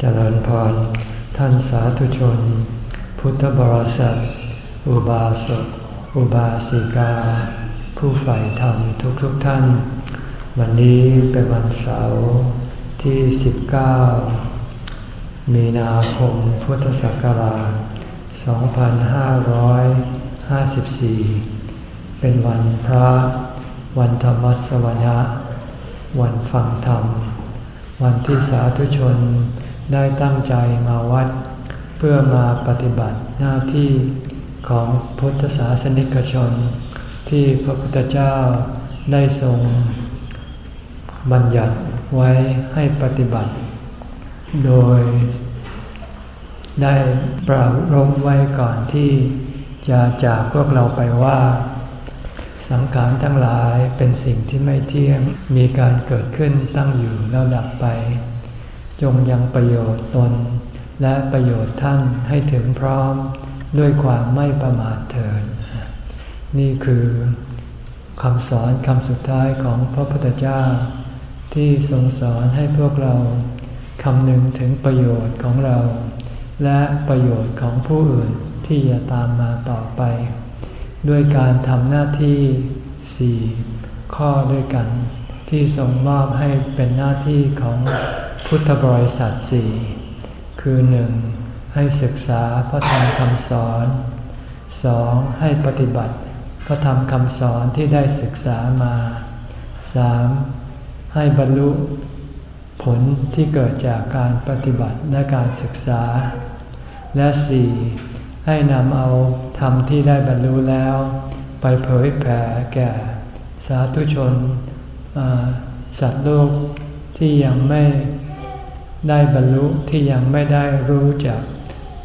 เจริญพร ท่านสาธุชน พุทธบริษัท อุบาสก อุบาสิกา ผู้ใฝ่ธรรมทุกๆทท่าน วันนี้เป็นวันเสาร์ที่ 19 มีนาคมพุทธศักราช 2554 เป็นวันพระ วันธรรมสวนะ วันฟังธรรม วันที่สาธุชน ได้ตั้งใจมาวัด เพื่อมาปฏิบัติหน้าที่ของพุทธศาสนิกชน ที่พระพุทธเจ้าได้ทรง บัญญัติไว้ให้ปฏิบัติ โดย ได้ปรารมไว้ก่อนที่จะจากพวกเราไปว่าสังขารทั้งหลายเป็นสิ่งที่ไม่เที่ยง มีการเกิดขึ้นตั้งอยู่แล้วดับไป จงยังประโยชน์ตน และประโยชน์ท่านให้ถึงพร้อมด้วยความไม่ประมาทเถิดนี่คือคำสอนคำสุดท้ายของพระพุทธเจ้า ที่ทรงสอนให้พวกเราคำนึงถึงประโยชน์ของเรา และประโยชน์ของผู้อื่นที่จะตามมาต่อไป ด้วยการทำหน้าที่สี่ข้อด้วยกัน ที่ทรงมอบให้เป็นหน้าที่ของ พุทธบริษัทสี่คือหนึ่งให้ศึกษาพระธรรมคำสอนสองให้ปฏิบัติพระธรรมคำสอนที่ได้ศึกษามาสามให้บรรลุผลที่เกิดจากการปฏิบัติและการศึกษา และสี่ให้นำเอาธรรมที่ได้บรรลุแล้ว ไปเผยแผ่แก่สาธุชนสัตว์โลกที่ยังไม่ ได้บรรลุที่ยังไม่ได้รู้จัก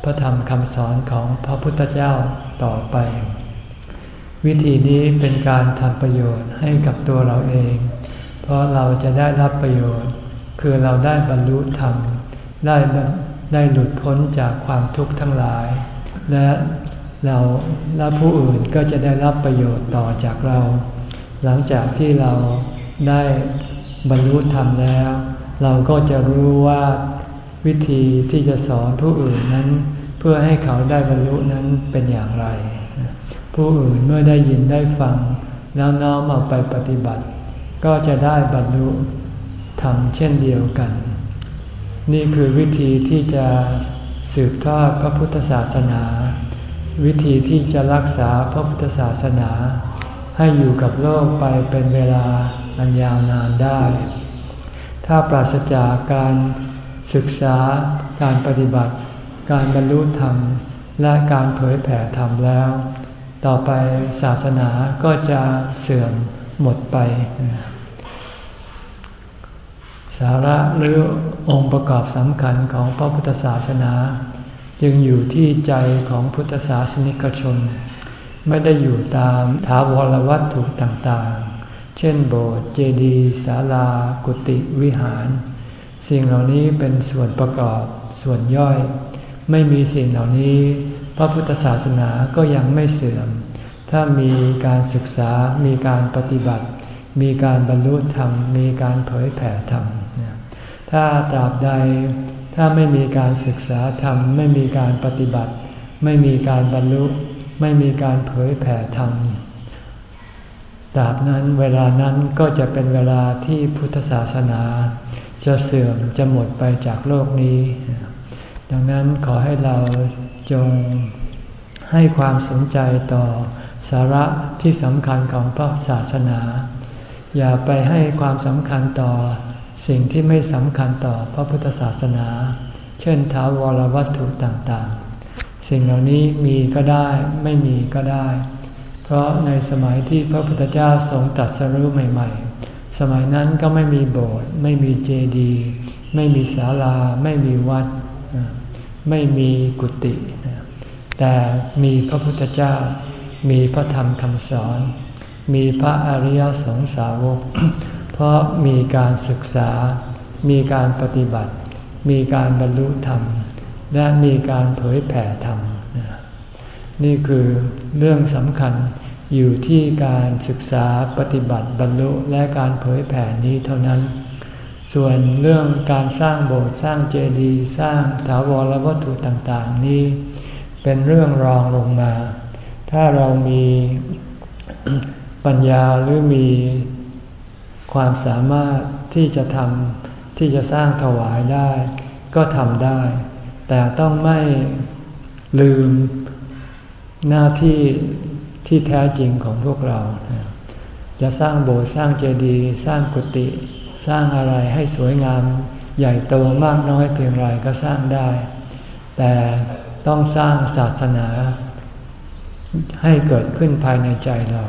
พระธรรมคำสอนของพระพุทธเจ้าต่อไป วิธีนี้เป็นการทำประโยชน์ให้กับตัวเราเอง เพราะเราจะได้รับประโยชน์ คือเราได้บรรลุธรรม ได้ได้หลุดพ้นจากความทุกข์ทั้งหลาย และเราและผู้อื่นก็จะได้รับประโยชน์ต่อจากเรา หลังจากที่เราได้บรรลุธรรมแล้ว เราก็จะรู้ว่าวิธีที่จะสอนผู้อื่นนั้น เพื่อให้เขาได้บรรลุนั้นเป็นอย่างไร ผู้อื่นเมื่อได้ยินได้ฟัง แล้วน้อมเอาไปปฏิบัติ ก็จะได้บรรลุทำเช่นเดียวกัน นี่คือวิธีที่จะสืบทอดพระพุทธศาสนา วิธีที่จะรักษาพระพุทธศาสนา ให้อยู่กับโลกไปเป็นเวลาอันยาวนานได้ ถ้าปราศจากการศึกษา การปฏิบัติ การบรรลุธรรม และการเผยแผ่ธรรมแล้ว ต่อไปศาสนาก็จะเสื่อมหมดไป สาระหรือองค์ประกอบสำคัญของพระพุทธศาสนา จึงอยู่ที่ใจของพุทธศาสนิกชน ไม่ได้อยู่ตามถาวรวัตถุต่างๆ เช่นโบสถ์เจดีย์ศาลา กุฏิวิหาร สิ่งเหล่านี้เป็นส่วนประกอบส่วนย่อย ไม่มีสิ่งเหล่านี้ พระพุทธศาสนาก็ยังไม่เสื่อม ถ้ามีการศึกษา มีการปฏิบัติ มีการบรรลุธรรม มีการเผยแผ่ธรรม ถ้าตราบใดถ้าไม่มีการศึกษาธรรม ไม่มีการปฏิบัติ ไม่มีการบรรลุ ไม่มีการเผยแผ่ธรรม ตราบนั้นเวลานั้นก็จะเป็นเวลาที่พุทธศาสนา จะเสื่อมจะหมดไปจากโลกนี้ ดังนั้นขอให้เราจงให้ความสนใจต่อสาระที่สำคัญของพระศาสนา อย่าไปให้ความสำคัญต่อสิ่งที่ไม่สำคัญต่อพระพุทธศาสนา เช่นท้าวรวัตถุต่างๆ สิ่งเหล่านี้มีก็ได้ไม่มีก็ได้ เพราะในสมัยที่พระพุทธเจ้าทรงตัดสรู้ใหม่ ๆ สมัยนั้นก็ไม่มีโบสถ์ไม่มีเจดีย์ไม่มีศาลา ไม่มีวัด ไม่มีกุฏิแต่มีพระพุทธเจ้า มีพระธรรมคำสอน มีพระอริยสงสาวก เพราะมีการศึกษา มีการปฏิบัติ มีการบรรลุธรรม และมีการเผยแผ่ธรรม นี่คือเรื่องสำคัญอยู่ที่การศึกษาปฏิบัติบรรลุและการเผยแผ่นี้เท่านั้น ส่วนเรื่องการสร้างโบสถ์สร้างเจดีย์สร้างถาวรวัตถุต่างๆ นี้ เป็นเรื่องรองลงมา ถ้าเรามีปัญญาหรือมีความสามารถที่จะทำที่จะสร้างถวายได้ ก็ทำได้ แต่ต้องไม่ลืม หน้าที่ที่แท้จริงของพวกเรา จะสร้างโบสถ์สร้างเจดีย์สร้างกุฏิสร้างอะไรให้สวยงาม ใหญ่โตมากน้อยเพียงไรก็สร้างได้ แต่ต้องสร้างศาสนา ให้เกิดขึ้นภายในใจเรา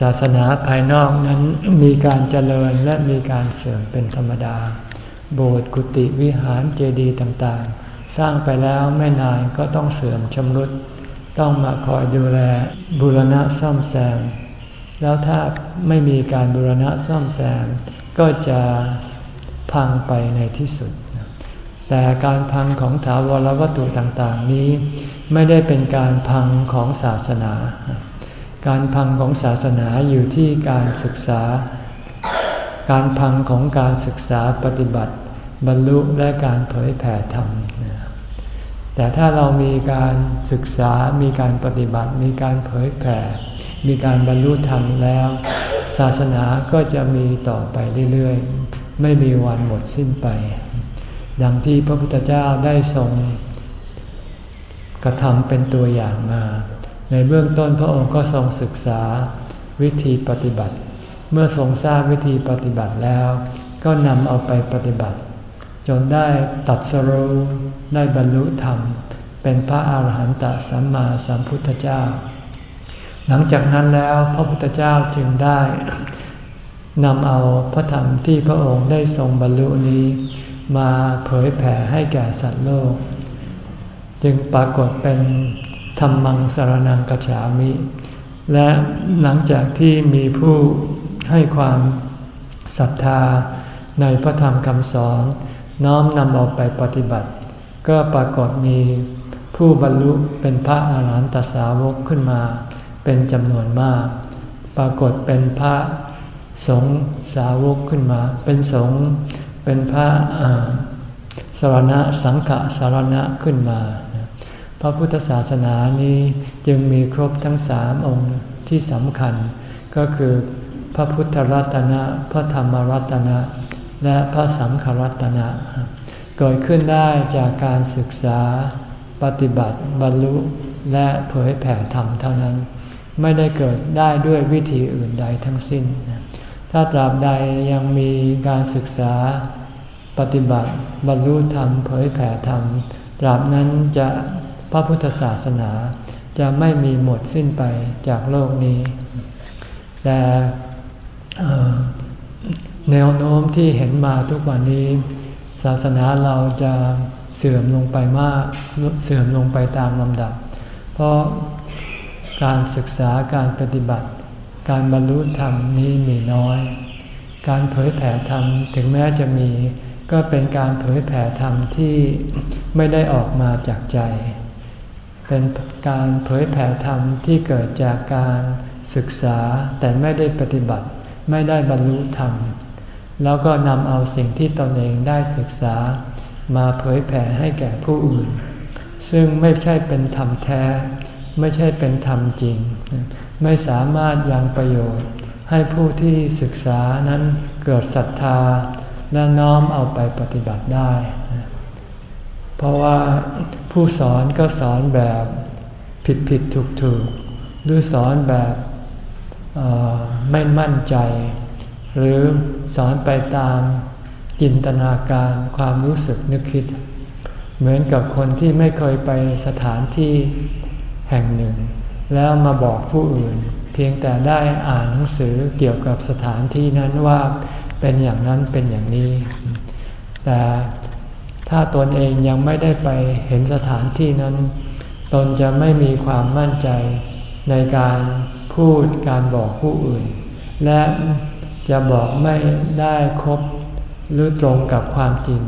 ศาสนาภายนอกนั้นมีการเจริญและมีการเสื่อมเป็นธรรมดา โบสถ์กุฏิวิหารเจดีย์ต่างๆ สร้างไปแล้วไม่นานก็ต้องเสื่อมชำรุด ต้องมาคอยดูแลบูรณะซ่อมแซม แล้วถ้าไม่มีการบูรณะซ่อมแซม ก็จะพังไปในที่สุด แต่การพังของถาวรวัตถุต่างๆนี้ ไม่ได้เป็นการพังของศาสนา การพังของศาสนาอยู่ที่การศึกษา การพังของการศึกษาปฏิบัติ บรรลุและการเผยแผ่ธรรม แต่ถ้าเรามีการศึกษา มีการปฏิบัติ มีการเผยแผ่ มีการบรรลุธรรมแล้ว ศาสนาก็จะมีต่อไปเรื่อยๆ ไม่มีวันหมดสิ้นไป ดังที่พระพุทธเจ้าได้ทรงกระทำเป็นตัวอย่างมา ในเบื้องต้นพระองค์ก็ทรงศึกษาวิธีปฏิบัติ เมื่อทรงทราบวิธีปฏิบัติแล้ว ก็นำเอาไปปฏิบัติ จนได้ตัดสรู้ ได้บรรลุธรรม เป็นพระอาหารหันตสัมมาสัมพุทธเจ้า หลังจากนั้นแล้วพระพุทธเจ้าจึงได้นำเอาพระธรรมที่พระองค์ได้ทรงบรรลุนี้ มาเผยแผ่ให้แก่สัตว์โลก จึงปรากฏเป็นธรรมังสารนังกัจฉามิ และหลังจากที่มีผู้ให้ความศรัทธาในพระธรรมคำสอน น้อมนำออกไปปฏิบัติ ก็ปรากฏมีผู้บรรลุเป็นพระอาหารหันตสาวกขึ้นมา เป็นจำนวนมาก ปรากฏเป็นพระสงฆ์สาวกขึ้นมา เป็นสงฆ์เป็นพระสารณะสังฆสารณะขึ้นมา พระพุทธศาสนานี้จึงมีครบทั้งสามองค์ที่สำคัญ ก็คือพระพุทธรัตนะ พระธรรมรัตนะ และพระสังฆรัตนะ เกิดขึ้นได้จากการศึกษา ปฏิบัติบรรลุและเผยแผ่ธรรมเท่านั้น ไม่ได้เกิดได้ด้วยวิธีอื่นใดทั้งสิ้น ถ้าตราบใดยังมีการศึกษา ปฏิบัติบรรลุธรรมเผยแผ่ธรรม ตราบนั้นจะพระพุทธศาสนาจะไม่มีหมดสิ้นไปจากโลกนี้ แต่แนวโน้มที่เห็นมาทุกวันนี้ ศาสนาเราจะเสื่อมลงไปมาก เสื่อมลงไปตามลำดับ เพราะการศึกษาการปฏิบัติ การบรรลุธรรมนี้มีน้อย การเผยแผ่ธรรมถึงแม้จะมี ก็เป็นการเผยแผ่ธรรมที่ไม่ได้ออกมาจากใจ เป็นการเผยแผ่ธรรมที่เกิดจากการศึกษาแต่ไม่ได้ปฏิบัติ ไม่ได้บรรลุธรรม แล้วก็นำเอาสิ่งที่ตนเองได้ศึกษา มาเผยแผ่ให้แก่ผู้อื่น ซึ่งไม่ใช่เป็นธรรมแท้ ไม่ใช่เป็นธรรมจริง ไม่สามารถยังประโยชน์ ให้ผู้ที่ศึกษานั้นเกิดศรัทธา และน้อมเอาไปปฏิบัติได้ เพราะว่าผู้สอนก็สอนแบบผิดผิดถูกถูกหรือสอนแบบไม่มั่นใจ หรือสอนไปตามจินตนาการความรู้สึกนึกคิด เหมือนกับคนที่ไม่เคยไปสถานที่แห่งหนึ่ง แล้วมาบอกผู้อื่น เพียงแต่ได้อ่านหนังสือเกี่ยวกับสถานที่นั้นว่าเป็นอย่างนั้นเป็นอย่างนี้ แต่ถ้าตนเองยังไม่ได้ไปเห็นสถานที่นั้น ตนจะไม่มีความมั่นใจในการพูดการบอกผู้อื่น และ จะบอกไม่ได้ครบหรือตรงกับความจริง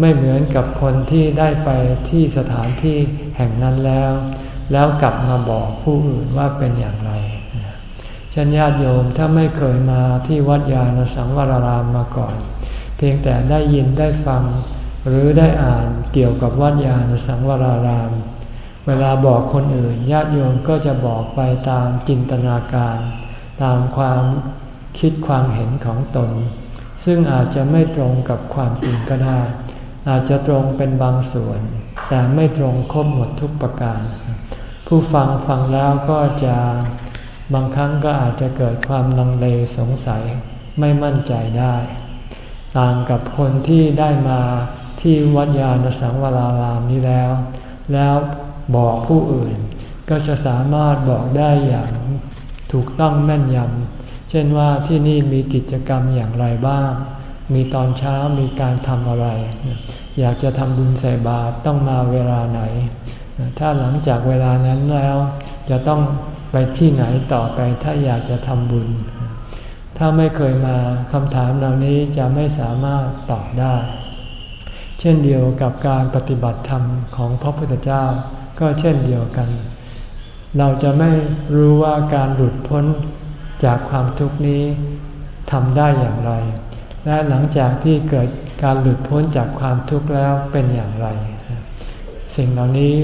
ไม่เหมือนกับคนที่ได้ไปที่สถานที่แห่งนั้นแล้ว แล้วกลับมาบอกผู้อื่นว่าเป็นอย่างไรเช่นญาติโยมถ้าไม่เคยมาที่วัดยาณสังวรารามมาก่อน เพียงแต่ได้ยินได้ฟัง หรือได้อ่านเกี่ยวกับวัดยาณสังวราราม เวลาบอกคนอื่นญาติโยมก็จะบอกไปตามจินตนาการ ตามความ คิดความเห็นของตน ซึ่งอาจจะไม่ตรงกับความจริงก็ได้ อาจจะตรงเป็นบางส่วน แต่ไม่ตรงครบหมดทุกประการ ผู้ฟังฟังแล้วก็จะบางครั้งก็อาจจะเกิดความลังเลสงสัยไม่มั่นใจได้ ต่างกับคนที่ได้มาที่วัดยาณสังวรารามนี้แล้ว แล้วบอกผู้อื่นก็จะสามารถบอกได้อย่างถูกต้องแม่นยำ เช่นว่าที่นี่มีกิจกรรมอย่างไรบ้าง มีตอนเช้ามีการทำอะไร อยากจะทำบุญใส่บาตรต้องมาเวลาไหน ถ้าหลังจากเวลานั้นแล้วจะต้องไปที่ไหนต่อไปถ้าอยากจะทำบุญ ถ้าไม่เคยมาคำถามเหล่านี้จะไม่สามารถตอบได้ เช่นเดียวกับการปฏิบัติธรรมของพระพุทธเจ้าก็เช่นเดียวกัน เราจะไม่รู้ว่าการหลุดพ้น จากความทุกข์นี้ทำได้อย่างไร และหลังจากที่เกิดการหลุดพ้นจากความทุกข์แล้วเป็นอย่างไร สิ่งเหล่านี้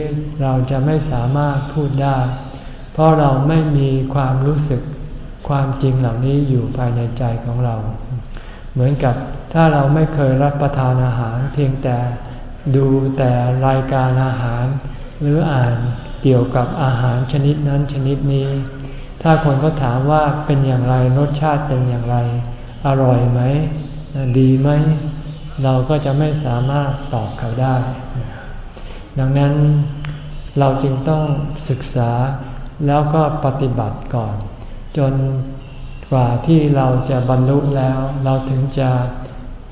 เราจะไม่สามารถพูดได้ เพราะเราไม่มีความรู้สึกความจริงเหล่านี้อยู่ภายในใจของเรา เหมือนกับถ้าเราไม่เคยรับประทานอาหาร เพียงแต่ดูแต่รายการอาหาร หรืออ่านเกี่ยวกับอาหารชนิดนั้นชนิดนี้ ถ้าคนก็ถามว่าเป็นอย่างไรรสชาติเป็นอย่างไร อร่อยไหม ดีไหม เราก็จะไม่สามารถตอบเขาได้ ดังนั้นเราจึงต้องศึกษาแล้วก็ปฏิบัติก่อน จนกว่าที่เราจะบรรลุแล้ว เราถึงจะ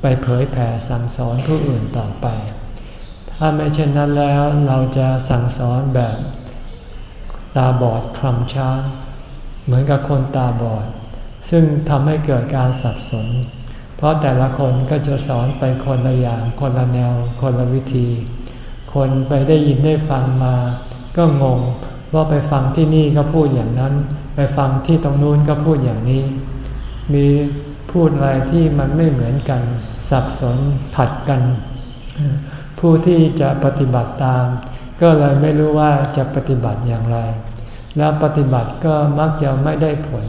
ไปเผยแผ่สั่งสอนผู้อื่นต่อไป ถ้าไม่เช่นนั้นแล้วเราจะสั่งสอนแบบตาบอดคลำช้าง เหมือนกับคนตาบอด ซึ่งทำให้เกิดการสับสน เพราะแต่ละคนก็จะสอนไปคนละอย่าง คนละแนว คนละวิธี คนไปได้ยินได้ฟังมา ก็งงว่าไปฟังที่นี่ก็พูดอย่างนั้น ไปฟังที่ตรงนู้นก็พูดอย่างนี้ มีพูดอะไรที่มันไม่เหมือนกัน สับสนผัดกัน ผู้ที่จะปฏิบัติตาม ก็เลยไม่รู้ว่าจะปฏิบัติอย่างไร แล้วปฏิบัติก็มักจะไม่ได้ผล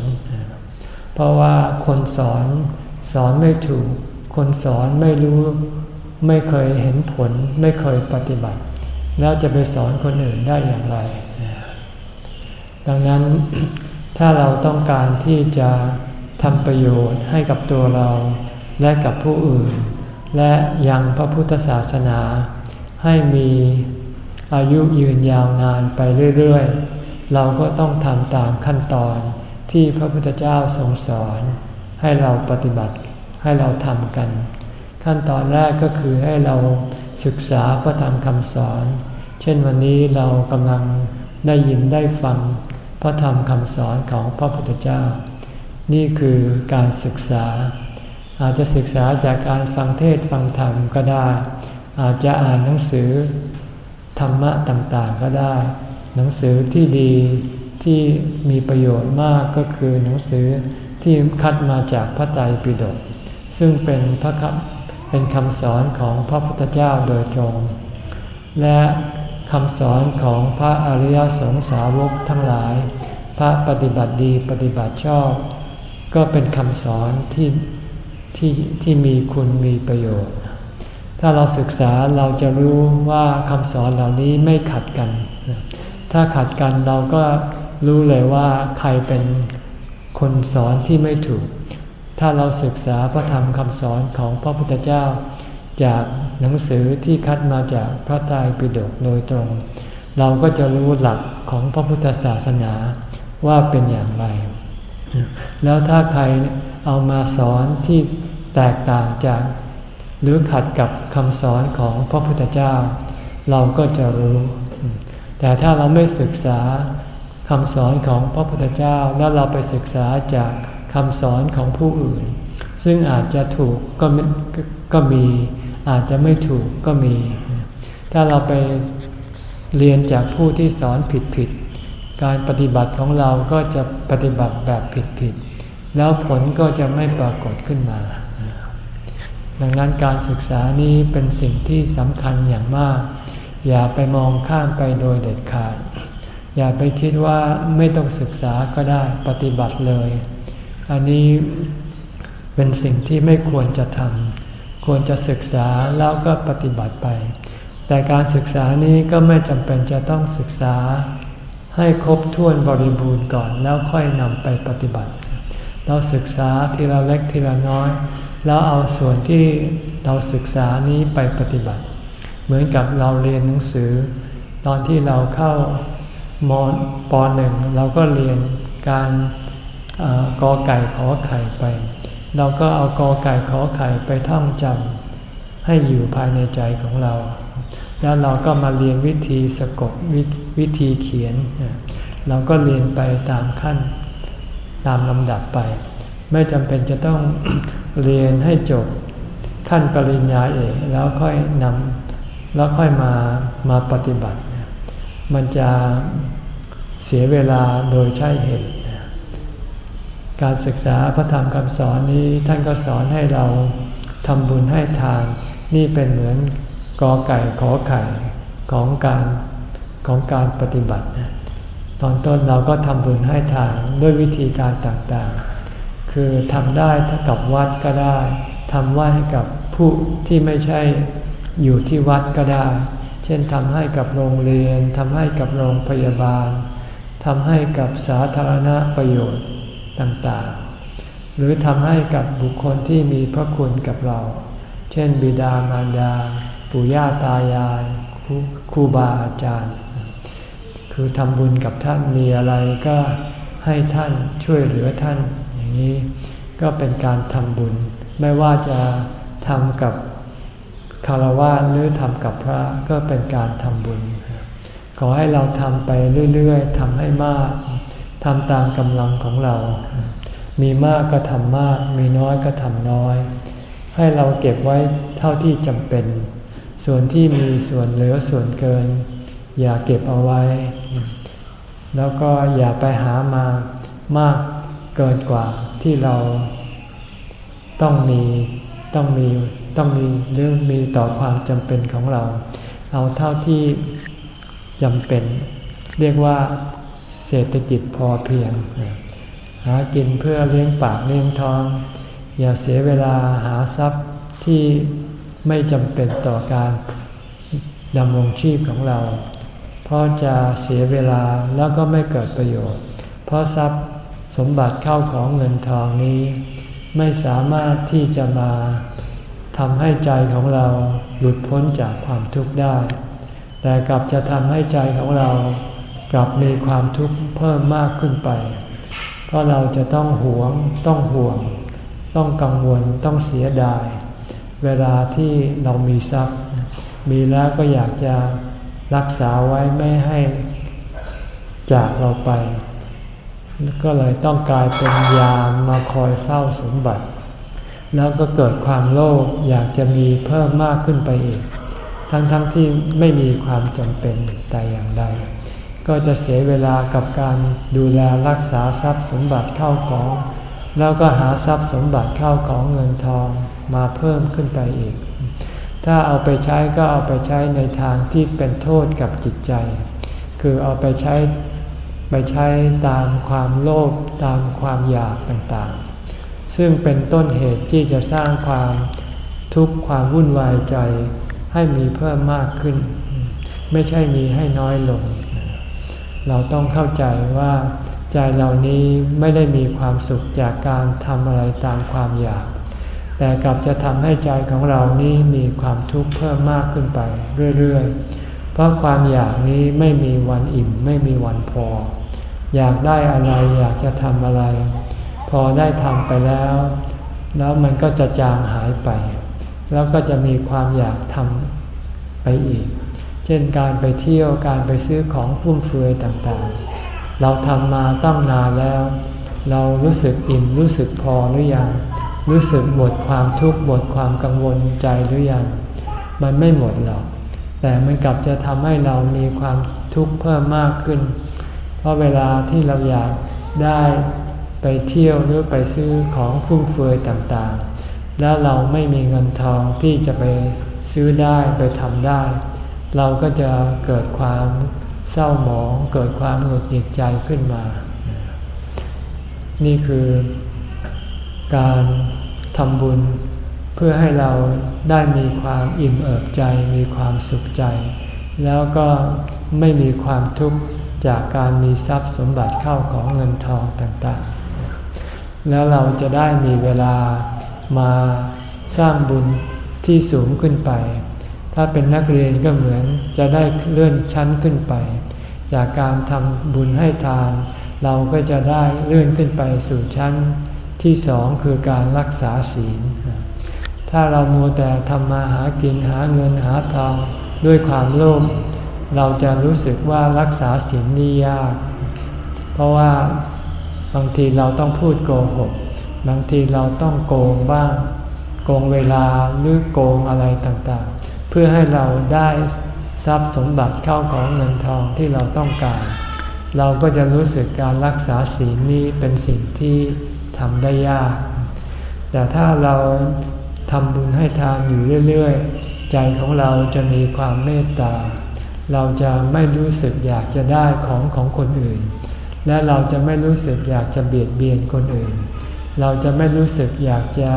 เพราะว่าคนสอนสอนไม่ถูก คนสอนไม่รู้ไม่เคยเห็นผล ไม่เคยปฏิบัติ แล้วจะไปสอนคนอื่นได้อย่างไร ดังนั้นถ้าเราต้องการที่จะทำประโยชน์ให้กับตัวเราและกับผู้อื่น และยังพระพุทธศาสนาให้มีอายุยืนยาวนานไปเรื่อยๆ เราก็ต้องทำตามขั้นตอนที่พระพุทธเจ้าทรงสอน ให้เราปฏิบัติให้เราทำกัน ขั้นตอนแรกก็คือให้เราศึกษาพระธรรมคำสอน เช่นวันนี้เรากำลังได้ยินได้ฟังพระธรรมคำสอนของพระพุทธเจ้า นี่คือการศึกษา อาจจะศึกษาจากการฟังเทศฟังธรรมก็ได้ อาจจะอ่านหนังสือธรรมะต่างๆก็ได้ หนังสือที่ดีที่มีประโยชน์มากก็คือหนังสือที่คัดมาจากพระไตรปิฎกซึ่งเป็นพระคเป็นคำสอนของพระพุทธเจ้าโดยตรง และคำสอนของพระอริยสงสาวกทั้งหลาย พระปฏิบัติดีปฏิบัติชอบ ก็เป็นคำสอนที่ที่ที่มีคุณมีประโยชน์ ถ้าเราศึกษาเราจะรู้ว่าคำสอนเหล่านี้ไม่ขัดกัน ถ้าขัดกันเราก็รู้เลยว่าใครเป็นคนสอนที่ไม่ถูก ถ้าเราศึกษาพระธรรมคำสอนของพระพุทธเจ้า จากหนังสือที่คัดมาจากพระไตรปิฎกโดยตรง เราก็จะรู้หลักของพระพุทธศาสนาว่าเป็นอย่างไร แล้วถ้าใครเอามาสอนที่แตกต่างจาก หรือขัดกับคำสอนของพระพุทธเจ้า เราก็จะรู้ แต่ถ้าเราไม่ศึกษาคำสอนของพระพุทธเจ้าแล้วเราไปศึกษาจากคำสอนของผู้อื่น ซึ่งอาจจะถูกก็ก็มี อาจจะไม่ถูกก็มี ถ้าเราไปเรียนจากผู้ที่สอนผิดผิดการปฏิบัติของเราก็จะปฏิบัติแบบผิดๆแล้วผลก็จะไม่ปรากฏขึ้นมา ดังนั้นการศึกษานี้เป็นสิ่งที่สำคัญอย่างมาก อย่าไปมองข้ามไปโดยเด็ดขาด อย่าไปคิดว่าไม่ต้องศึกษาก็ได้ปฏิบัติเลย อันนี้เป็นสิ่งที่ไม่ควรจะทำควรจะศึกษาแล้วก็ปฏิบัติไป แต่การศึกษานี้ก็ไม่จำเป็นจะต้องศึกษาให้ครบถ้วนบริบูรณ์ก่อนแล้วค่อยนำไปปฏิบัติ เราศึกษาทีละเล็กทีละน้อย แล้วเอาส่วนที่เราศึกษานี้ไปปฏิบัติ เหมือนกับเราเรียนหนังสือ ตอนที่เราเข้ามปหนึ่งเราก็เรียนการกอไก่ขอไข่ไป เราก็เอากอไก่ขอไข่ไปท่องจำให้อยู่ภายในใจของเรา แล้วเราก็มาเรียนวิธีสะกดววิธีเขียน เราก็เรียนไปตามขั้นตามลำดับไป ไม่จำเป็นจะต้องเรียนให้จบขั้นปริญญาเอกแล้วค่อยนำ แล้วค่อยมามาปฏิบัติ มันจะเสียเวลาโดยใช่เหตุ การศึกษาพระธรรมคำสอนนี้ท่านก็สอนให้เราทำบุญให้ทาน นี่เป็นเหมือนกอไก่ขอไข่ของการของการปฏิบัติ ตอนต้นเราก็ทำบุญให้ทานด้วยวิธีการต่างๆ คือทำได้ถ้ากับวัดก็ได้ทำไหว้ให้กับผู้ที่ไม่ใช่ อยู่ที่วัดก็ได้ เช่นทำให้กับโรงเรียนทำให้กับโรงพยาบาลทำให้กับสาธารณประโยชน์ต่างๆ หรือทำให้กับบุคคลที่มีพระคุณกับเรา เช่น บิดามารดา ปู่ย่าตายายครูบาอาจารย์ คือทำบุญกับท่านมีอะไรก็ให้ท่านช่วยเหลือท่านอย่างนี้ ก็เป็นการทำบุญ ไม่ว่าจะทำกับ คารวะหรือทำกับพระก็เป็นการทำบุญ ขอให้เราทำไปเรื่อยๆทำให้มากทำตามกำลังของเรา มีมากก็ทำมาก มีน้อยก็ทำน้อย ให้เราเก็บไว้เท่าที่จำเป็น ส่วนที่มีส่วนเหลือส่วนเกิน อย่าเก็บเอาไว้ แล้วก็อย่าไปหามามากเกินกว่าที่เราต้องมีต้องมี ต้องมีเรื่องมีต่อความจำเป็นของเรา เอาเท่าที่จำเป็น เรียกว่าเศรษฐกิจพอเพียง หากินเพื่อเลี้ยงปากเลี้ยงท้อง อย่าเสียเวลาหาทรัพย์ที่ไม่จำเป็นต่อการดำรงชีพของเรา เพราะจะเสียเวลาแล้วก็ไม่เกิดประโยชน์ เพราะทรัพย์สมบัติเข้าของเงินทองนี้ ไม่สามารถที่จะมา ทำให้ใจของเราหลุดพ้นจากความทุกข์ได้ แต่กลับจะทำให้ใจของเรากลับมีความทุกข์เพิ่มมากขึ้นไป เพราะเราจะต้องหวง ต้องห่วง ต้องกังวล ต้องเสียดาย เวลาที่เรามีทรัพย์ มีแล้วก็อยากจะรักษาไว้ไม่ให้จากเราไป ก็เลยต้องกลายเป็นยามมาคอยเฝ้าสมบัติ แล้วก็เกิดความโลภอยากจะมีเพิ่มมากขึ้นไปอีก ทั้งๆทที่ไม่มีความจำเป็นแต่อย่างใด ก็จะเสียเวลากับการดูแลรักษาทรัพย์สมบัติเข้าของ แล้วก็หาทรัพย์สมบัติเข้าของเงินทองมาเพิ่มขึ้นไปอีก ถ้าเอาไปใช้ก็เอาไปใช้ในทางที่เป็นโทษกับจิตใจ คือเอาไปใช้ไปใช้ตามความโลภตามความอยากต่างๆ ซึ่งเป็นต้นเหตุที่จะสร้างความทุกข์ความวุ่นวายใจ ให้มีเพิ่มมากขึ้น ไม่ใช่มีให้น้อยลง เราต้องเข้าใจว่า ใจเหล่านี้ไม่ได้มีความสุขจากการทำอะไรตามความอยาก แต่กลับจะทำให้ใจของเรานี้มีความทุกข์เพิ่มมากขึ้นไปเรื่อยๆ เพราะความอยากนี้ไม่มีวันอิ่มไม่มีวันพอ อยากได้อะไรอยากจะทำอะไร พอได้ทำไปแล้ว แล้วมันก็จะจางหายไป แล้วก็จะมีความอยากทำไปอีก เช่นการไปเที่ยวการไปซื้อของฟุ่มเฟือยต่างๆ เราทำมาตั้งนานแล้ว เรารู้สึกอิ่มรู้สึกพอหรือยังรู้สึกหมดความทุกข์หมดความกังวลใจหรือยังมันไม่หมดหรอก แต่มันกลับจะทำให้เรามีความทุกข์เพิ่มมากขึ้น เพราะเวลาที่เราอยากได้ ไปเที่ยวหรือไปซื้อของฟุ่มเฟือยต่างๆ แล้วเราไม่มีเงินทองที่จะไปซื้อได้ไปทำได้ เราก็จะเกิดความเศร้าหมองเกิดความหงุดหงิดใจขึ้นมา นี่คือการทำบุญเพื่อให้เราได้มีความอิ่มเอิบใจ มีความสุขใจ แล้วก็ไม่มีความทุกข์จากการมีทรัพย์สมบัติเข้าของเงินทองต่างๆ แล้วเราจะได้มีเวลามาสร้างบุญที่สูงขึ้นไป ถ้าเป็นนักเรียนก็เหมือนจะได้เลื่อนชั้นขึ้นไป จากการทำบุญให้ทาน เราก็จะได้เลื่อนขึ้นไปสู่ชั้นที่สองคือการรักษาศีล ถ้าเรามัวแต่ทำมาหากินหาเงินหาทองด้วยความโลภเราจะรู้สึกว่ารักษาศีลนี่ยาก เพราะว่า บางทีเราต้องพูดโกหก บางทีเราต้องโกงบ้าง โกงเวลาหรือโกงอะไรต่างๆ เพื่อให้เราได้ทรัพย์สมบัติเข้าของเงินทองที่เราต้องการ เราก็จะรู้สึกการรักษาศีลนี้เป็นสิ่งที่ทำได้ยาก แต่ถ้าเราทำบุญให้ทานอยู่เรื่อยๆ ใจของเราจะมีความเมตตา เราจะไม่รู้สึกอยากจะได้ของของคนอื่น และเราจะไม่รู้สึกอยากจะเบียดเบียนคนอื่น เราจะไม่รู้สึกอยากจะ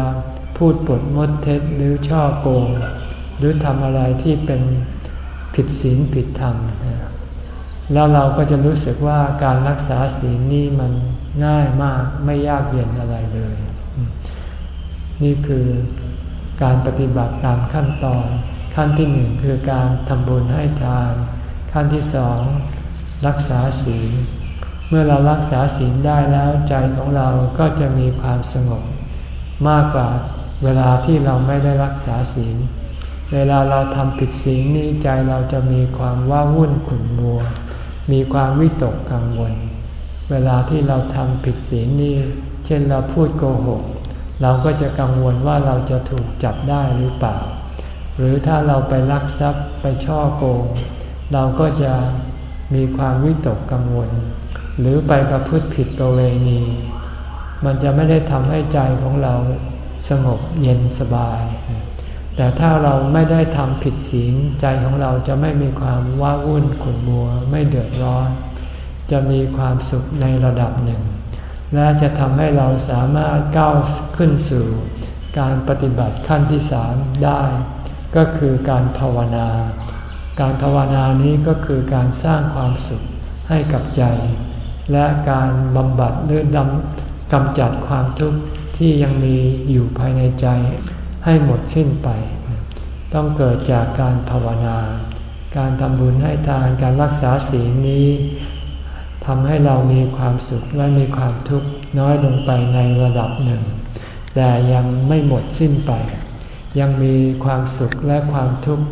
พูดปดมดเท็จหรือช่อโกง หรือทำอะไรที่เป็นผิดศีลผิดธรรม แล้วเราก็จะรู้สึกว่าการรักษาศีลนี่มันง่ายมากไม่ยากเย็นอะไรเลย นี่คือการปฏิบัติตามขั้นตอน ขั้นที่หนึ่งคือการทำบุญให้ทาน ขั้นที่สองรักษาศีล เมื่อเรารักษาศีลได้แล้วใจของเราก็จะมีความสงบ มากกว่าเวลาที่เราไม่ได้รักษาศีล เวลาเราทำผิดศีลนี้ใจเราจะมีความว้าวุ่นขุ่นมัว มีความวิตกกังวล เวลาที่เราทำผิดศีลนี้ เช่นเราพูดโกหก เราก็จะกังวลว่าเราจะถูกจับได้หรือเปล่า หรือถ้าเราไปลักทรัพย์ไปช่อโกง เราก็จะมีความวิตกกังวล หรือไปประพฤติผิดประเวณี มันจะไม่ได้ทำให้ใจของเราสงบเย็นสบาย แต่ถ้าเราไม่ได้ทำผิดศีลใจของเราจะไม่มีความว้าวุ่นขุ่นมัวไม่เดือดร้อน จะมีความสุขในระดับหนึ่ง และจะทำให้เราสามารถก้าวขึ้นสู่ การปฏิบัติขั้นที่สามได้ ก็คือการภาวนา การภาวนานี้ก็คือการสร้างความสุขให้กับใจ และการบำบัดหรือดำกำจัดความทุกข์ที่ยังมีอยู่ภายในใจ ให้หมดสิ้นไป ต้องเกิดจากการภาวนา การทำบุญให้ทานการรักษาศีลนี้ทำให้เรามีความสุขและมีความทุกข์น้อยลงไปในระดับหนึ่ง แต่ยังไม่หมดสิ้นไป ยังมีความสุขและความทุกข์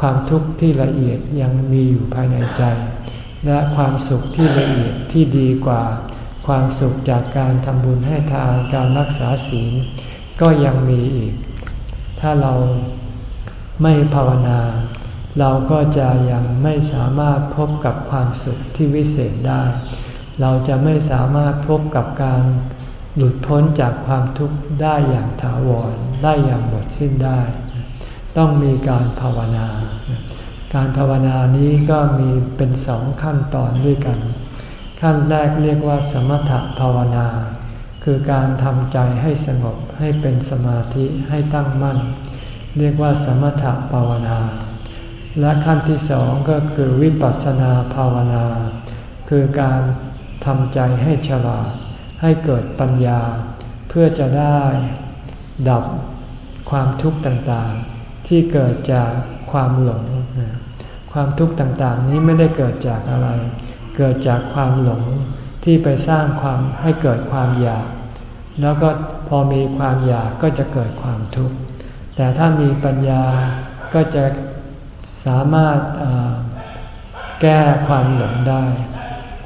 ความทุกข์ที่ละเอียดยังมีอยู่ภายในใจ และความสุขที่ละเอียดที่ดีกว่า ความสุขจากการทำบุญให้ทานการรักษาศีลก็ยังมีอีก ถ้าเราไม่ภาวนา เราก็จะยังไม่สามารถพบกับความสุขที่วิเศษได้ เราจะไม่สามารถพบกับการหลุดพ้นจากความทุกข์ได้อย่างถาวรได้อย่างหมดสิ้นได้ ต้องมีการภาวนา การภาวนานี้ก็มีเป็นสองขั้นตอนด้วยกัน ขั้นแรกเรียกว่าสมถภาวนา คือการทำใจให้สงบให้เป็นสมาธิให้ตั้งมั่น เรียกว่าสมถภาวนา และขั้นที่สองก็คือวิปัสสนาภาวนา คือการทำใจให้ฉลาด ให้เกิดปัญญา เพื่อจะได้ดับความทุกข์ต่างๆ ที่เกิดจากความหลง ความทุกข์ต่างๆ นี้ไม่ได้เกิดจากอะไร เกิดจากความหลงที่ไปสร้างความให้เกิดความอยาก แล้วก็พอมีความอยากก็จะเกิดความทุกข์ แต่ถ้ามีปัญญาก็จะสามารถแก้ความหลงได้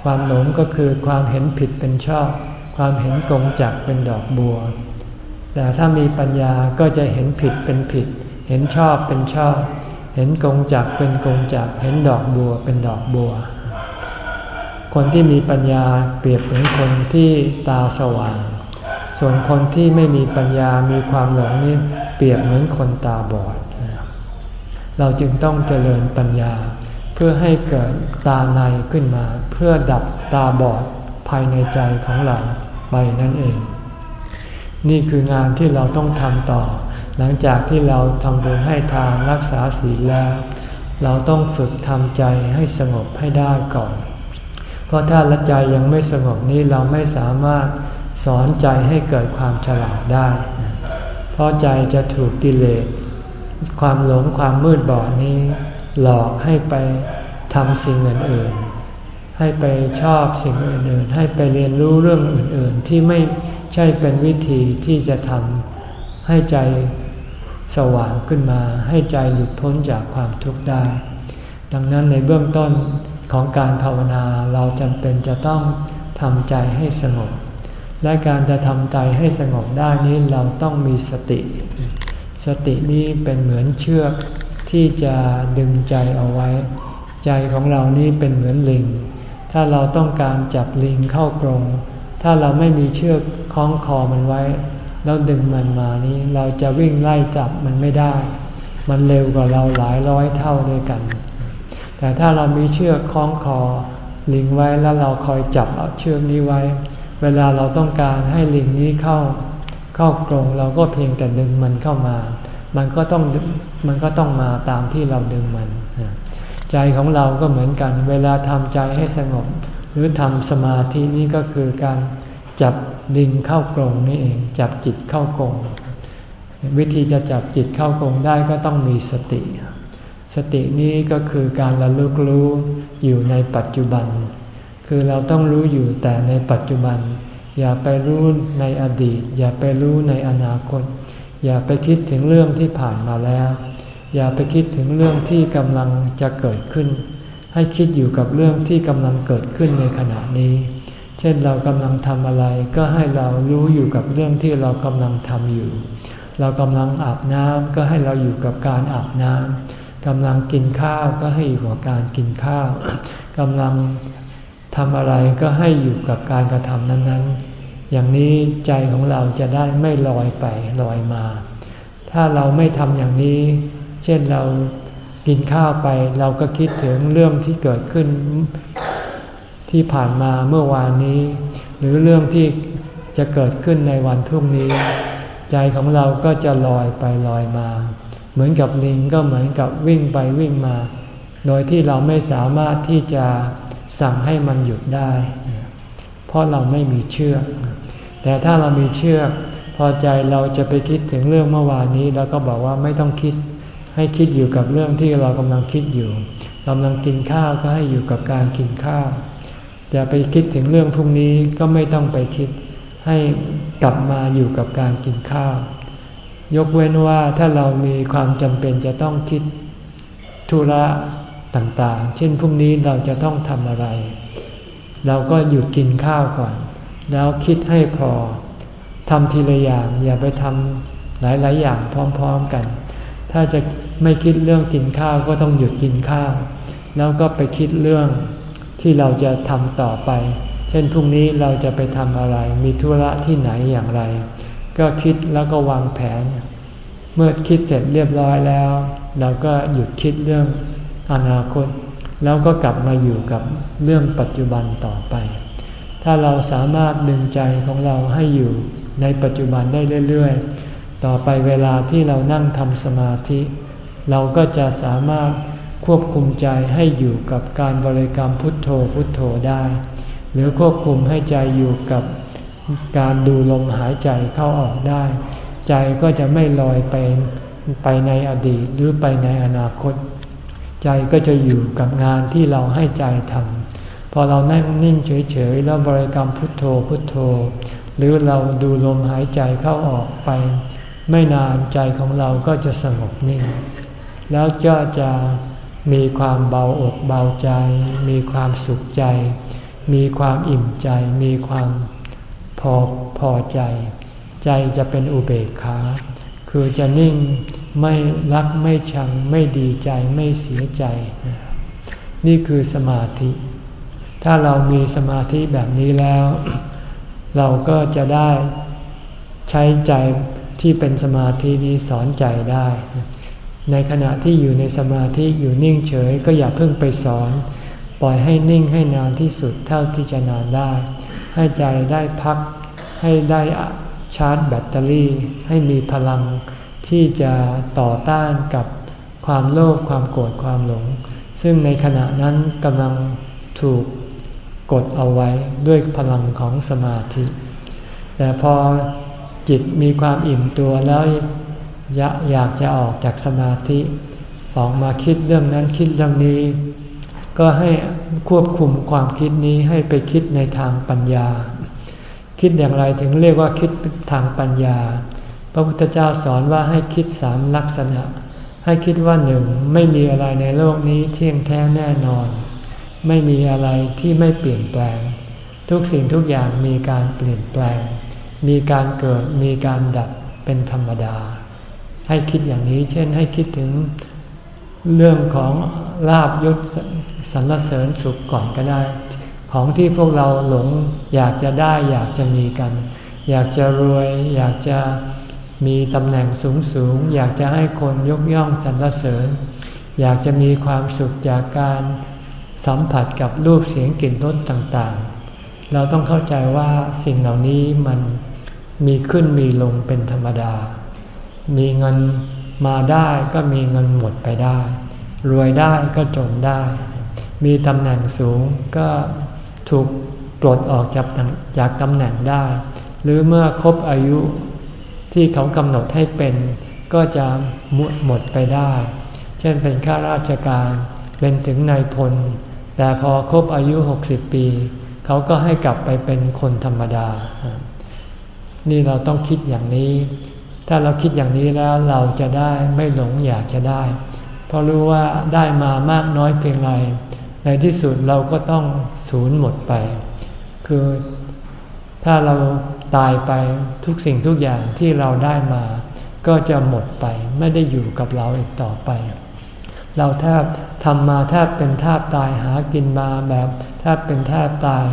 ความหลงก็คือความเห็นผิดเป็นชอบ ความเห็นกงจักเป็นดอกบัว แต่ถ้ามีปัญญาก็จะเห็นผิดเป็นผิด เห็นชอบเป็นชอบ เห็นกงจักเป็นกงจักเห็นดอกบัวเป็นดอกบัวคคนที่มีปัญญาเปรียบเหมือนคนที่ตาสว่าง ส่วนคนที่ไม่มีปัญญามีความหลงนี่เปรียบเหมือนคนตาบอด เราจึงต้องเจริญปัญญา เพื่อให้เกิดตาในขึ้นมา เพื่อดับตาบอดภายในใจของเราไปนั่นเอง นี่คืองานที่เราต้องทำต่อ หลังจากที่เราทำบุญให้ทานรักษาศีลแล้ว เราต้องฝึกทำใจให้สงบให้ได้ก่อน เพราะถ้าละใจยังไม่สงบนี้เราไม่สามารถสอนใจให้เกิดความฉลาดได้ เพราะใจจะถูกกิเลสความหลงความมืดบอดนี้ หลอกให้ไปทำสิ่งอื่นๆ ให้ไปชอบสิ่งอื่นๆ ให้ไปเรียนรู้เรื่องอื่นๆ ที่ไม่ใช่เป็นวิธีที่จะทำให้ใจ สว่างขึ้นมาให้ใจหลุดพ้นจากความทุกข์ได้ ดังนั้นในเบื้องต้นของการภาวนาเราจำเป็นจะต้องทำใจให้สงบ และการจะทำใจให้สงบได้นี้เราต้องมีสติ สตินี้เป็นเหมือนเชือกที่จะดึงใจเอาไว้ ใจของเรานี้เป็นเหมือนลิง ถ้าเราต้องการจับลิงเข้ากรง ถ้าเราไม่มีเชือกคล้องคอมันไว้ แล้วดึงมันมานี้เราจะวิ่งไล่จับมันไม่ได้ มันเร็วกว่าเราหลายร้อยเท่าด้วยกัน แต่ถ้าเรามีเชือกคล้องคอลิงไว้แล้วเราคอยจับเอาเชือกนี้ไว้ เวลาเราต้องการให้ลิงนี้เข้า เข้ากรงเราก็เพียงแต่ดึงมันเข้ามา มันก็ต้องมันก็ต้องมาตามที่เราดึงมัน ใจของเราก็เหมือนกัน เวลาทำใจให้สงบ หรือทำสมาธินี่ก็คือการจับ ดิงเข้ากรงนี่เอง จับจิตเข้ากรงวิธีจะจับจิตเข้ากรงได้ก็ต้องมีสติ สตินี้ก็คือการระลึกรู้อยู่ในปัจจุบัน คือเราต้องรู้อยู่แต่ในปัจจุบัน อย่าไปรู้ในอดีต อย่าไปรู้ในอนาคต อย่าไปคิดถึงเรื่องที่ผ่านมาแล้ว อย่าไปคิดถึงเรื่องที่กำลังจะเกิดขึ้น ให้คิดอยู่กับเรื่องที่กำลังเกิดขึ้นในขณะนี้ เช่นเรากำลังทำอะไรก็ให้เรารู้อยู่กับเรื่องที่เรากำลังทำอยู่ เรากำลังอาบน้ำก็ให้เราอยู่กับการอาบน้ำกำลังกินข้าวก็ให้อยู่กับการกินข้าวกำลังทำอะไรก็ให้อยู่กับการกระทำนั้นๆ อย่างนี้ใจของเราจะได้ไม่ลอยไปลอยมา ถ้าเราไม่ทำอย่างนี้ เช่นเรากินข้าวไปเราก็คิดถึงเรื่องที่เกิดขึ้น ที่ผ่านมาเมื่อวานนี้ หรือเรื่องที่จะเกิดขึ้นในวันพรุ่งนี้ ใจของเราก็จะลอยไปลอยมา เหมือนกับลิงก็เหมือนกับวิ่งไปวิ่งมา โดยที่เราไม่สามารถที่จะสั่งให้มันหยุดได้ เพราะเราไม่มีเชือก แต่ถ้าเรามีเชือก พอใจเราจะไปคิดถึงเรื่องเมื่อวานนี้เราก็บอกว่าไม่ต้องคิด ให้คิดอยู่กับเรื่องที่เรากำลังคิดอยู่กำลังกินข้าวก็ให้อยู่กับการกินข้าว อย่าไปคิดถึงเรื่องพรุ่งนี้ก็ไม่ต้องไปคิดให้กลับมาอยู่กับการกินข้าว ยกเว้นว่าถ้าเรามีความจำเป็นจะต้องคิดธุระต่างๆ เช่นพรุ่งนี้เราจะต้องทำอะไร เราก็หยุดกินข้าวก่อน แล้วคิดให้พอทำทีละอย่างอย่าไปทำหลายๆอย่างพร้อมๆกัน ถ้าจะไม่คิดเรื่องกินข้าวก็ต้องหยุดกินข้าว แล้วก็ไปคิดเรื่อง ที่เราจะทำต่อไป เช่นพรุ่งนี้เราจะไปทำอะไร มีธุระที่ไหนอย่างไร ก็คิดแล้วก็วางแผน เมื่อคิดเสร็จเรียบร้อยแล้ว เราก็หยุดคิดเรื่องอนาคต แล้วก็กลับมาอยู่กับเรื่องปัจจุบันต่อไป ถ้าเราสามารถดึงใจของเราให้อยู่ในปัจจุบันได้เรื่อยๆ ต่อไปเวลาที่เรานั่งทำสมาธิ เราก็จะสามารถ ควบคุมใจให้อยู่กับการบริกรรมพุทโธพุทโธได้ หรือควบคุมให้ใจอยู่กับการดูลมหายใจเข้าออกได้ ใจก็จะไม่ลอยไปไปในอดีตหรือไปในอนาคต ใจก็จะอยู่กับงานที่เราให้ใจทำพอเรานั่งนิ่งเฉยๆแล้วบริกรรมพุทโธพุทโธ หรือเราดูลมหายใจเข้าออกไป ไม่นานใจของเราก็จะสงบนิ่ง แล้วก็จะ มีความเบาอกเบาใจ มีความสุขใจ มีความอิ่มใจ มีความพอพอใจ ใจจะเป็นอุเบกขา คือจะนิ่งไม่รักไม่ชัง ไม่ดีใจไม่เสียใจ นี่คือสมาธิ ถ้าเรามีสมาธิแบบนี้แล้ว เราก็จะได้ใช้ใจที่เป็นสมาธินี้สอนใจได้ ในขณะที่อยู่ในสมาธิอยู่นิ่งเฉยก็อย่าเพิ่งไปสอน ปล่อยให้นิ่งให้นานที่สุดเท่าที่จะนานได้ ให้ใจได้พัก ให้ได้ชาร์จแบตเตอรี่ ให้มีพลังที่จะต่อต้านกับความโลภความโกรธความหลง ซึ่งในขณะนั้นกำลังถูกกดเอาไว้ด้วยพลังของสมาธิ แต่พอจิตมีความอิ่มตัวแล้ว อยากจะออกจากสมาธิ ออกมาคิดเรื่องนั้นคิดเรื่องนี้ ก็ให้ควบคุมความคิดนี้ให้ไปคิดในทางปัญญา คิดอย่างไรถึงเรียกว่าคิดทางปัญญา พระพุทธเจ้าสอนว่าให้คิดสามลักษณะ ให้คิดว่าหนึ่งไม่มีอะไรในโลกนี้เที่ยงแท้แน่นอน ไม่มีอะไรที่ไม่เปลี่ยนแปลง ทุกสิ่งทุกอย่างมีการเปลี่ยนแปลง มีการเกิดมีการดับเป็นธรรมดา ให้คิดอย่างนี้ เช่นให้คิดถึงเรื่องของลาบยศสรรเสริญสุขก่อนก็ได้ ของที่พวกเราหลงอยากจะได้อยากจะมีกัน อยากจะรวย อยากจะมีตำแหน่งสูงสูง อยากจะให้คนยกย่องสรรเสริญ อยากจะมีความสุขจากการสัมผัสกับรูปเสียงกลิ่นรสต่างๆ เราต้องเข้าใจว่าสิ่งเหล่านี้มันมีขึ้นมีลงเป็นธรรมดา มีเงินมาได้ก็มีเงินหมดไปได้ รวยได้ก็จนได้ มีตำแหน่งสูงก็ถูกปลดออกจากจากตำแหน่งได้ หรือเมื่อครบอายุที่เขากำหนดให้เป็นก็จะหมดหมดไปได้ เช่นเป็นข้าราชการเป็นถึงนายพล แต่พอครบอายุ 60 ปี เขาก็ให้กลับไปเป็นคนธรรมดา นี่เราต้องคิดอย่างนี้ ถ้าเราคิดอย่างนี้แล้วเราจะได้ไม่หลงอยากจะได้ เพราะรู้ว่าได้มามากน้อยเพียงไร ในที่สุดเราก็ต้องสูญหมดไป คือถ้าเราตายไปทุกสิ่งทุกอย่างที่เราได้มา ก็จะหมดไปไม่ได้อยู่กับเราอีกต่อไป เราแทบทำมาแทบเป็นแทบตายหากินมาแบบแทบเป็นแทบตาย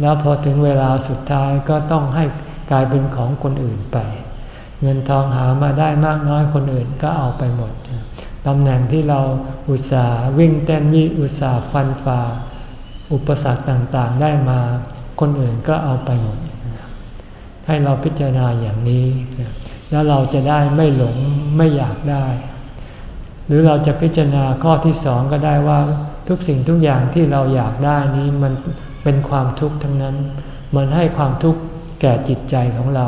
แล้วพอถึงเวลาสุดท้ายก็ต้องให้กลายเป็นของคนอื่นไป เงินทองหามาได้มากน้อยคนอื่นก็เอาไปหมดตำแหน่งที่เราอุตส่าห์วิ่งเต้นวิอุตส่าห์ฟันฝ่า อุปสรรคต่างๆได้มาคนอื่นก็เอาไปหมด ให้เราพิจารณาอย่างนี้ แล้วเราจะได้ไม่หลงไม่อยากได้ หรือเราจะพิจารณาข้อที่สองก็ได้ว่าทุกสิ่งทุกอย่างที่เราอยากได้นี้มันเป็นความทุกข์ทั้งนั้น มันให้ความทุกข์แก่จิตใจของเรา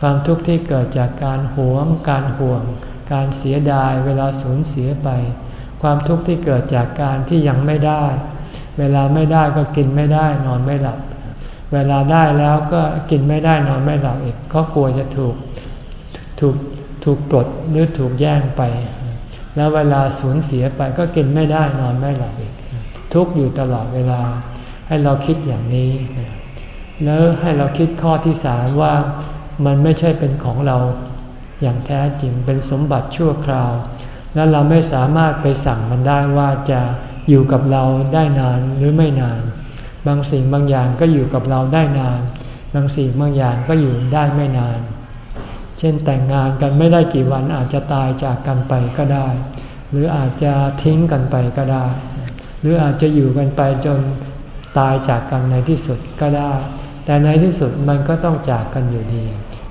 ความทุกข์ที่เกิดจากการหวง การห่วง การเสียดายเวลาสูญเสียไป ความทุกข์ที่เกิดจากการที่ยังไม่ได้ เวลาไม่ได้ก็กินไม่ได้นอนไม่หลับ เวลาได้แล้วก็กินไม่ได้นอนไม่หลับอีกก็กลัวจะถูกถูกถูกปลดหรือถูกแย่งไป แล้วเวลาสูญเสียไปก็กินไม่ได้นอนไม่หลับอีก ทุกอยู่ตลอดเวลาให้เราคิดอย่างนี้ แล้วให้เราคิดข้อที่สามว่า มันไม่ใช่เป็นของเราอย่างแท้จริงเป็นสมบัติชั่วคราว และเราไม่สามารถไปสั่งมันได้ว่าจะอยู่กับเราได้นานหรือไม่นาน บางสิ่งบางอย่างก็อยู่กับเราได้นาน บางสิ่งบางอย่างก็อยู่ได้ไม่นาน เช่นแต่งงานกันไม่ได้กี่วันอาจจะตายจากกันไปก็ได้ หรืออาจจะทิ้งกันไปก็ได้ หรืออาจจะอยู่กันไปจนตายจากกันในที่สุดก็ได้ แต่ในที่สุดมันก็ต้องจากกันอยู่ดี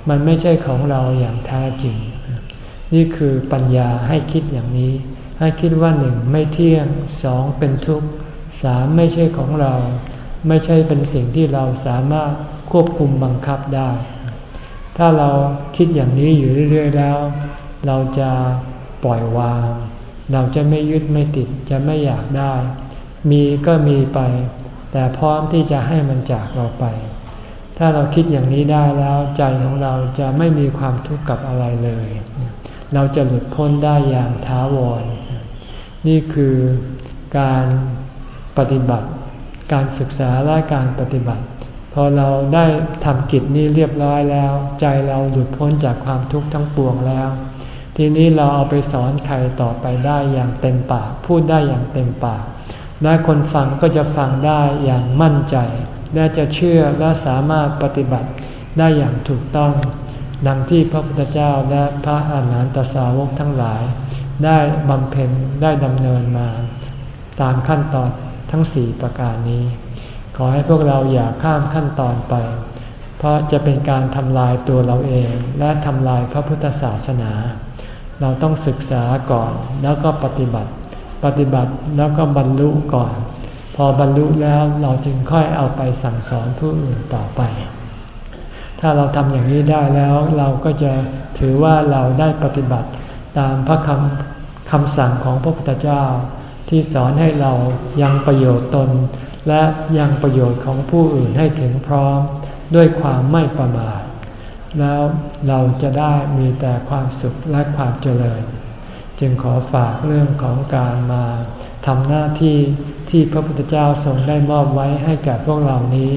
มันไม่ใช่ของเราอย่างแท้จริง นี่คือปัญญาให้คิดอย่างนี้ ให้คิดว่าหนึ่งไม่เที่ยงสองเป็นทุกข์สามไม่ใช่ของเรา ไม่ใช่เป็นสิ่งที่เราสามารถควบคุมบังคับได้ ถ้าเราคิดอย่างนี้อยู่เรื่อย ๆ แล้ว เราจะปล่อยวาง เราจะไม่ยึดไม่ติดจะไม่อยากได้ มีก็มีไป แต่พร้อมที่จะให้มันจากเราไป ถ้าเราคิดอย่างนี้ได้แล้วใจของเราจะไม่มีความทุกข์กับอะไรเลย เราจะหลุดพ้นได้อย่างท้าวร นี่คือการปฏิบัติ การศึกษาและการปฏิบัติ พอเราได้ทำกิจนี้เรียบร้อยแล้ว ใจเราหลุดพ้นจากความทุกข์ทั้งปวงแล้ว ทีนี้เราเอาไปสอนใครต่อไปได้อย่างเต็มปาก พูดได้อย่างเต็มปากและคนฟังก็จะฟังได้อย่างมั่นใจ และจะเชื่อและสามารถปฏิบัติได้อย่างถูกต้อง ดังที่พระพุทธเจ้าและพระอาหารหันตสาวกทั้งหลาย ได้บำเพ็ญได้ดำเนินมา ตามขั้นตอนทั้งสี่ประการนี้ ขอให้พวกเราอย่าข้ามขั้นตอนไป เพราะจะเป็นการทำลายตัวเราเองและทำลายพระพุทธศาสนา เราต้องศึกษาก่อนแล้วก็ปฏิบัติ ปฏิบัติแล้วก็บรรลุก่อน อบรรลุแล้วเราจึงค่อยเอาไปสั่งสอนผู้อื่นต่อไป ถ้าเราทำอย่างนี้ได้แล้วเราก็จะถือว่าเราได้ปฏิบัติตามพระคำคำสั่งของพระพุทธเจ้า ที่สอนให้เรายังประโยชน์ตน และยังประโยชน์ของผู้อื่นให้ถึงพร้อมด้วยความไม่ประมาทแล้วเราจะได้มีแต่ความสุขและความเจริญ จึงขอฝากเรื่องของการมาทำหน้าที่ ที่พระพุทธเจ้าทรงได้มอบไว้ให้แก่พวกเรานี้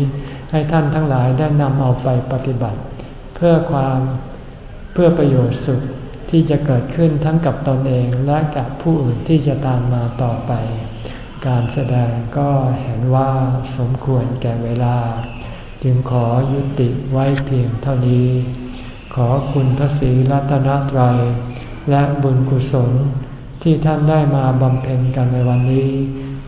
ให้ท่านทั้งหลายได้นำเอาไปปฏิบัติ เพื่อความเพื่อประโยชน์สุขที่จะเกิดขึ้นทั้งกับตนเองและกับผู้อื่นที่จะตามมาต่อไป การแสดงก็เห็นว่าสมควรแก่เวลา จึงขอยุติไว้เพียงเท่านี้ ขอคุณพระศรีรัตนตรัย และบุญกุศลที่ท่านได้มาบำเพ็ญกันในวันนี้